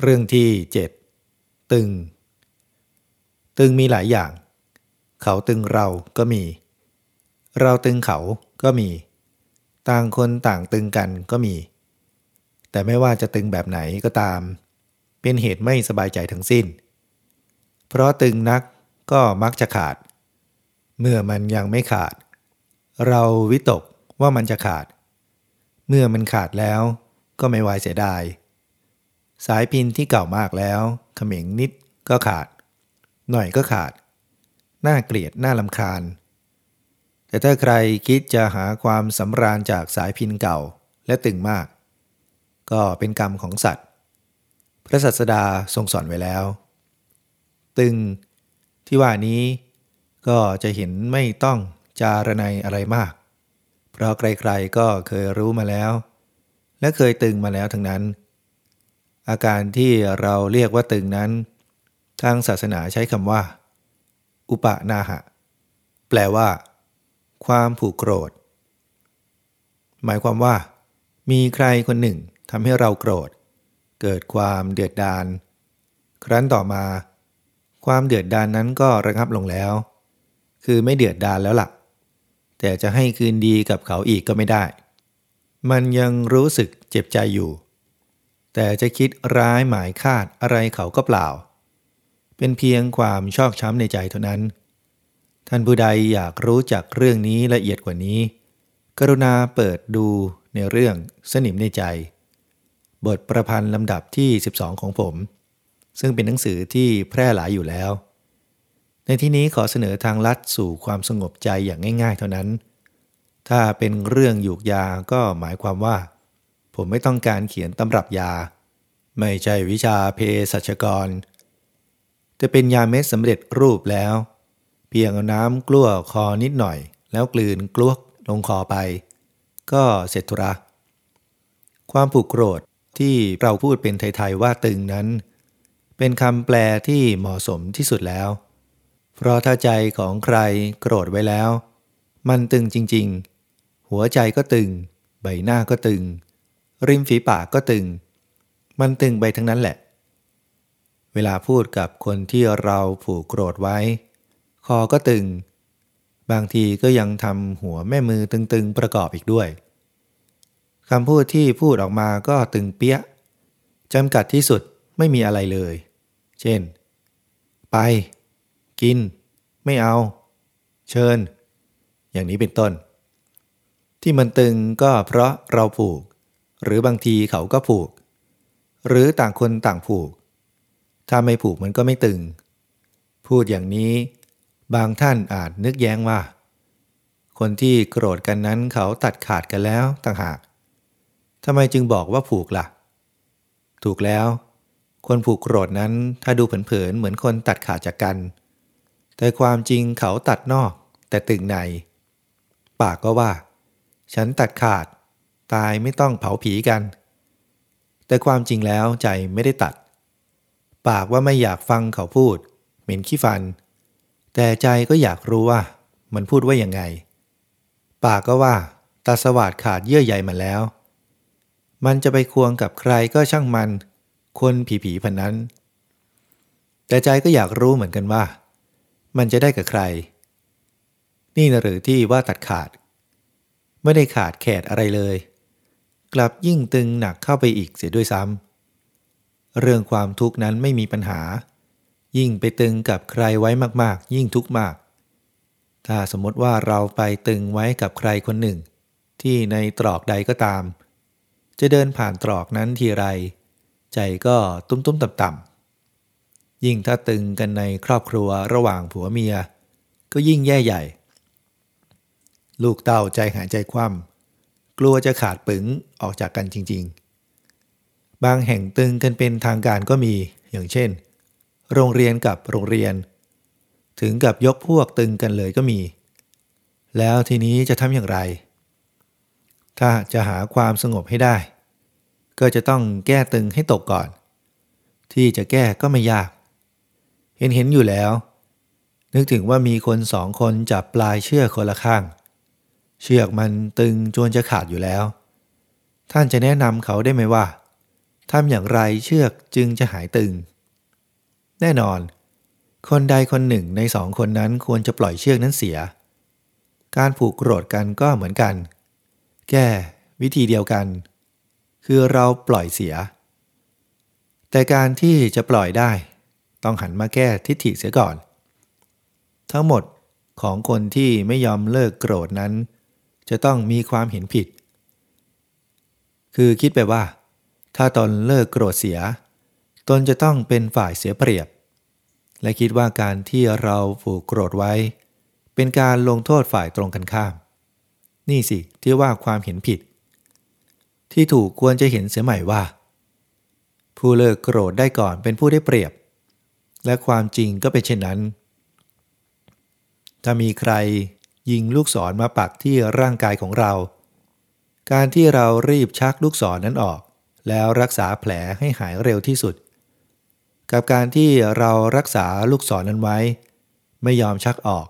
เรื่องที่ 7 ตึง ตึงมีหลายอย่าง เขาตึงเราก็มี เราตึงเขาก็มี ต่างคนต่างตึงกันก็มี แต่ไม่ว่าจะตึงแบบไหนก็ตาม เป็นเหตุไม่สบายใจทั้งสิ้น เพราะตึงนักก็มักจะขาด เมื่อมันยังไม่ขาด เราวิตกว่ามันจะขาด เมื่อมันขาดแล้วก็ไม่วายเสียดาย สายพินที่เก่ามากแล้วเขม็งนิดก็ขาด หน่อยก็ขาด น่าเกลียดน่าลำคาญ แต่ถ้าใครคิดจะหาความสำราญจากสายพินเก่าและตึงมาก ก็เป็นกรรมของสัตว์ พระสัสดาทรงสอนไว้แล้ว ตึงที่ว่านี้ก็จะเห็นไม่ต้องจารณัยอะไรมาก เพราะใครๆก็เคยรู้มาแล้ว และเคยตึงมาแล้วทั้งนั้น อาการที่เราเรียกว่าตึงนั้น ทางศาสนาใช้คำว่า อุปนาหะ แปลว่า ความผูกโกรธ หมายความว่า มีใครคนหนึ่งทำให้เราโกรธ เกิดความเดือดดาล ครั้นต่อมา ความเดือดดาลนนั้นก็ระงับลงแล้ว คือไม่เดือดดาลแล้วละ่ะ แต่จะให้คืนดีกับเขาอีกก็ไม่ได้ มันยังรู้สึกเจ็บใจอยู่ แต่จะคิดร้ายหมายคาดอะไรเขาก็เปล่า เป็นเพียงความชอกช้ำในใจเท่านั้น ท่านผู้ใดอยากรู้จักเรื่องนี้ละเอียดกว่านี้ กรุณาเปิดดูในเรื่องสนิมในใจ บทประพันธ์ลำดับที่ 12 ของผม ซึ่งเป็นหนังสือที่แพร่หลายอยู่แล้ว ในที่นี้ขอเสนอทางลัดสู่ความสงบใจอย่างง่าย ๆ เท่านั้น ถ้าเป็นเรื่องหยูกยาก็หมายความว่า ผมไม่ต้องการเขียนตำรับยา ไม่ใช่วิชาเภสัชกร จะเป็นยาเม็ดสำเร็จรูปแล้ว เพียงเอาน้ำกลั้วคอนิดหน่อย แล้วกลืนกลวกลงคอไป ก็เสร็จธุระ ความผูกโกรธที่เราพูดเป็นไทยๆว่าตึงนั้น เป็นคำแปลที่เหมาะสมที่สุดแล้ว เพราะถ้าใจของใครโกรธไว้แล้ว มันตึงจริงๆ หัวใจก็ตึง ใบหน้าก็ตึง ริมฝีปากก็ตึง มันตึงไปทั้งนั้นแหละ เวลาพูดกับคนที่เราผูกโกรธไว้ คอก็ตึง บางทีก็ยังทำหัวแม่มือตึงๆประกอบอีกด้วยคำพูดที่พูดออกมาก็ตึงเปี้ยจำกัดที่สุดไม่มีอะไรเลย เช่น ไป กิน ไม่เอา เชิญ อย่างนี้เป็นต้น ที่มันตึงก็เพราะเราผูก หรือบางทีเขาก็ผูก หรือต่างคนต่างผูก ถ้าไม่ผูกมันก็ไม่ตึง พูดอย่างนี้ บางท่านอาจนึกแย้งว่า คนที่โกรธกันนั้นเขาตัดขาดกันแล้วต่างหากทำไมจึงบอกว่าผูกละ่ะ ถูกแล้ว คนผูกโกรธนั้นถ้าดูเผินๆเหมือนคนตัดขาดจากกัน แต่ความจริงเขาตัดนอกแต่ตึงใน ปากก็ว่า ฉันตัดขาด ตายไม่ต้องเผาผีกัน แต่ความจริงแล้วใจไม่ได้ตัด ปากว่าไม่อยากฟังเขาพูด เหม็นขี้ฟัน แต่ใจก็อยากรู้ว่า มันพูดว่ายังไง ปากก็ว่าตาสวัสดขาดเยื่อใยมาแล้ว มันจะไปควงกับใครก็ช่างมัน คนผีผีพันนั้น แต่ใจก็อยากรู้เหมือนกันว่า มันจะได้กับใคร นี่นะหรือที่ว่าตัดขาด ไม่ได้ขาดแขดอะไรเลย กลับยิ่งตึงหนักเข้าไปอีกเสียด้วยซ้ำเรื่องความทุกข์นั้นไม่มีปัญหา ยิ่งไปตึงกับใครไว้มากๆ ยิ่งทุกข์มาก ถ้าสมมติว่าเราไปตึงไว้กับใครคนหนึ่ง ที่ในตรอกใดก็ตาม จะเดินผ่านตรอกนั้นทีไร ใจก็ตุ้มๆต่ำๆยิ่งถ้าตึงกันในครอบครัวระหว่างผัวเมีย ก็ยิ่งแย่ใหญ่ ลูกเต้าใจหายใจคว่ำ กลัวจะขาดปึงออกจากกันจริง ๆ บางแห่งตึงกันเป็นทางการก็มีอย่างเช่น โรงเรียนกับโรงเรียน ถึงกับยกพวกตึงกันเลยก็มี แล้วทีนี้จะทำอย่างไร ถ้าจะหาความสงบให้ได้ ก็จะต้องแก้ตึงให้ตกก่อน ที่จะแก้ก็ไม่ยาก เห็นเห็นอยู่แล้ว นึกถึงว่ามีคนสองคนจับปลายเชือกคนละข้าง เชือกมันตึงจนจะขาดอยู่แล้ว ท่านจะแนะนำเขาได้ไหมว่าทำอย่างไรเชือกจึงจะหายตึง แน่นอน คนใดคนหนึ่งในสองคนนั้นควรจะปล่อยเชือกนั้นเสีย การผูกโกรธกันก็เหมือนกัน แก้วิธีเดียวกัน คือเราปล่อยเสีย แต่การที่จะปล่อยได้ ต้องหันมาแก้ทิฏฐิเสียก่อน ทั้งหมดของคนที่ไม่ยอมเลิกโกรธนั้น จะต้องมีความเห็นผิด คือคิดไปว่า ถ้าตนเลิกโกรธเสีย ตนจะต้องเป็นฝ่ายเสียเปรียบ และคิดว่าการที่เราผูกโกรธไว้ เป็นการลงโทษฝ่ายตรงกันข้าม นี่สิที่ว่าความเห็นผิด ที่ถูกควรจะเห็นเสียใหม่ว่า ผู้เลิกโกรธได้ก่อนเป็นผู้ได้เปรียบ และความจริงก็เป็นเช่นนั้นถ้ามีใคร ยิงลูกศรมาปักที่ร่างกายของเรา การที่เรารีบชักลูกศรนนั้นออก แล้วรักษาแผลให้หายเร็วที่สุด กับการที่เรารักษาลูกศรนนั้นไว้ ไม่ยอมชักออก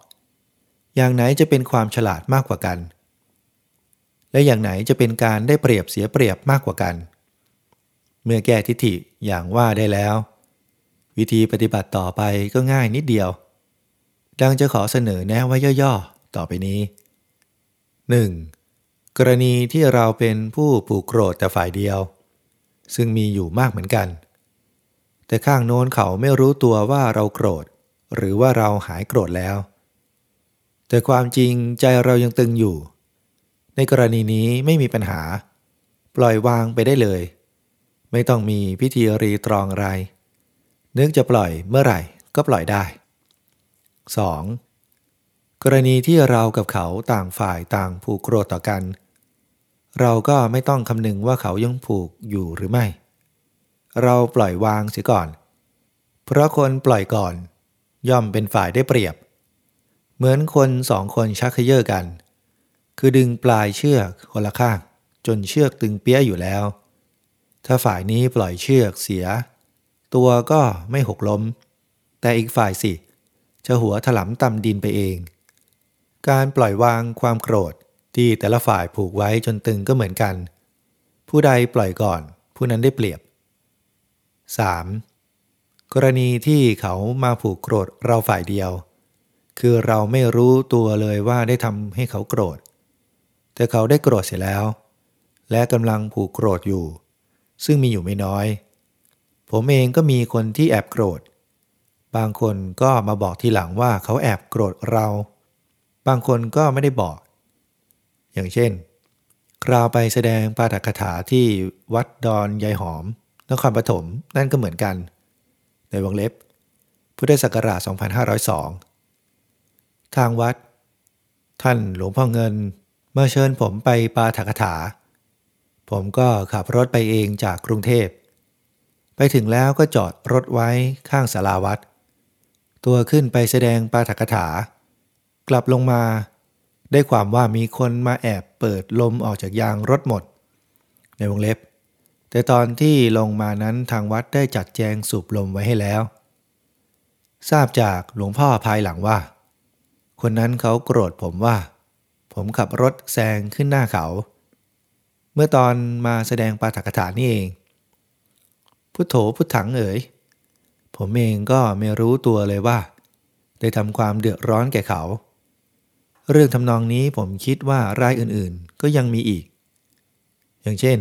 อย่างไหนจะเป็นความฉลาดมากกว่ากัน และอย่างไหนจะเป็นการได้เปรียบเสียเปรียบมากกว่ากัน เมื่อแก้ทิฏฐิอย่างว่าได้แล้ว วิธีปฏิบัติต่อไปก็ง่ายนิดเดียวดังจะขอเสนอแนะไว้ย่อๆ ต่อไปนี้ 1. กรณีที่เราเป็นผู้ผูกโกรธแต่ฝ่ายเดียว ซึ่งมีอยู่มากเหมือนกัน แต่ข้างโน้นเขาไม่รู้ตัวว่าเราโกรธ หรือว่าเราหายโกรธแล้ว แต่ความจริงใจเรายังตึงอยู่ ในกรณีนี้ไม่มีปัญหา ปล่อยวางไปได้เลย ไม่ต้องมีพิธีรีตรองอะไร นึกจะปล่อยเมื่อไหร่ก็ปล่อยได้ 2. กรณีที่เรากับเขาต่างฝ่ายต่างผูกโกรธต่อกัน เราก็ไม่ต้องคำนึงว่าเขายังผูกอยู่หรือไม่ เราปล่อยวางเสียก่อน เพราะคนปล่อยก่อน ย่อมเป็นฝ่ายได้เปรียบ เหมือนคนสองคนชักเขย่อกัน คือดึงปลายเชือกคนละข้าง จนเชือกตึงเปี้ยอยู่แล้ว ถ้าฝ่ายนี้ปล่อยเชือกเสีย ตัวก็ไม่หกล้ม แต่อีกฝ่ายสิ จะหัวถลำต่ำดินไปเอง การปล่อยวางความโกรธที่แต่ละฝ่ายผูกไว้จนตึงก็เหมือนกัน ผู้ใดปล่อยก่อน ผู้นั้นได้เปรียบ 3. กรณีที่เขามาผูกโกรธเราฝ่ายเดียว คือเราไม่รู้ตัวเลยว่าได้ทำให้เขาโกรธ แต่เขาได้โกรธเสร็จแล้ว และกำลังผูกโกรธอยู่ ซึ่งมีอยู่ไม่น้อย ผมเองก็มีคนที่แอบโกรธ บางคนก็มาบอกทีหลังว่าเขาแอบโกรธเรา บางคนก็ไม่ได้บอก อย่างเช่น คราวไปแสดงปาฐกถาที่วัดดอนยายหอม นครปฐมนั่นก็เหมือนกัน ในวงเล็บ พุทธศักราช 2502 ทางวัด ท่านหลวงพ่อเงินเมื่อเชิญผมไปปาฐกถา ผมก็ขับรถไปเองจากกรุงเทพ ไปถึงแล้วก็จอดรถไว้ข้างศาลาวัด ตัวขึ้นไปแสดงปาฐกถา กลับลงมา ได้ความว่ามีคนมาแอบเปิดลมออกจากยางรถหมด ในวงเล็บ แต่ตอนที่ลงมานั้นทางวัดได้จัดแจงสูบลมไว้ให้แล้ว ทราบจากหลวงพ่อภายหลังว่า คนนั้นเขาโกรธผมว่า ผมขับรถแซงขึ้นหน้าเขา เมื่อตอนมาแสดงปาฐกถานี่เอง พุทโธพุทถังเอ๋ยผมเองก็ไม่รู้ตัวเลยว่า ได้ทำความเดือดร้อนแก่เขา เรื่องทำนองนี้ผมคิดว่ารายอื่นๆ ก็ยังมีอีก อย่างเช่น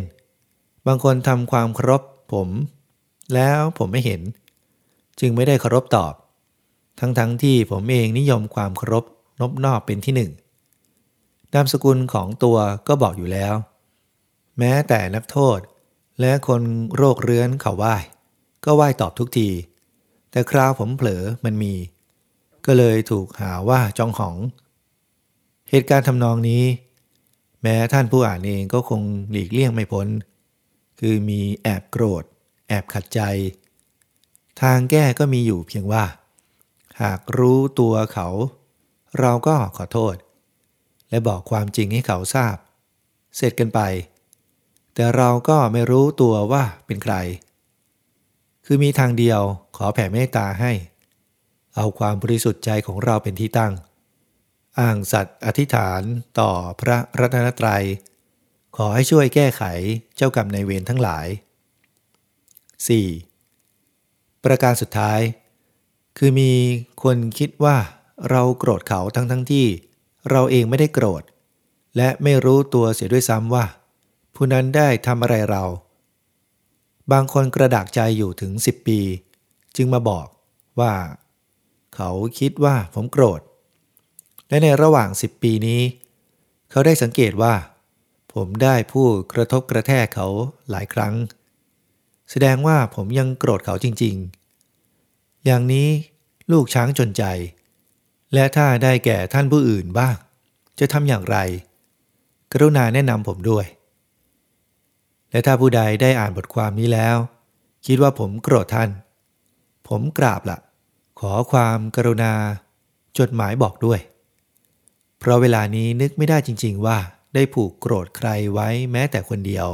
บางคนทำความเคารพผม แล้วผมไม่เห็น จึงไม่ได้เคารพตอบ ทั้งๆทที่ผมเองนิยมความเคารพนบนอบเป็นที่หนึ่งนามสกุลของตัวก็บอกอยู่แล้ว แม้แต่นักโทษและคนโรคเรื้อนเขาไหว้ ก็ไหว้ตอบทุกที แต่คราวผมเผลอมันมี ก็เลยถูกหาว่าจองหอง เหตุการณ์ทำนองนี้ แม้ท่านผู้อ่านเองก็คงหลีกเลี่ยงไม่พ้น คือมีแอบโกรธ แอบขัดใจ ทางแก้ก็มีอยู่เพียงว่า หากรู้ตัวเขา เราก็ขอโทษ และบอกความจริงให้เขาทราบ เสร็จกันไป แต่เราก็ไม่รู้ตัวว่าเป็นใคร คือมีทางเดียวขอแผ่เมตตาให้ เอาความบริสุทธิ์ใจของเราเป็นที่ตั้ง อ้างสัตว์อธิษฐานต่อพระรัตนตรัย ขอให้ช่วยแก้ไขเจ้ากรรมในเวรทั้งหลาย 4. ประการสุดท้าย คือมีคนคิดว่าเราโกรธเขาทั้งทั้งที่ เราเองไม่ได้โกรธ และไม่รู้ตัวเสียด้วยซ้ำว่า ผู้นั้นได้ทำอะไรเรา บางคนกระดากใจอยู่ถึง 10 ปี จึงมาบอกว่า เขาคิดว่าผมโกรธ และในระหว่าง 10 ปีนี้ เขาได้สังเกตว่า ผมได้พูดกระทบกระแทกเขาหลายครั้ง แสดงว่าผมยังโกรธเขาจริง ๆ อย่างนี้ลูกช้างจนใจ และถ้าได้แก่ท่านผู้อื่นบ้าง จะทำอย่างไร กรุณาแนะนำผมด้วย และถ้าผู้ใดได้อ่านบทความนี้แล้ว คิดว่าผมโกรธท่าน ผมกราบละขอความกรุณา จดหมายบอกด้วย เพราะเวลานี้นึกไม่ได้จริง ๆ ว่าได้ผูกโกรธใครไว้แม้แต่คนเดียว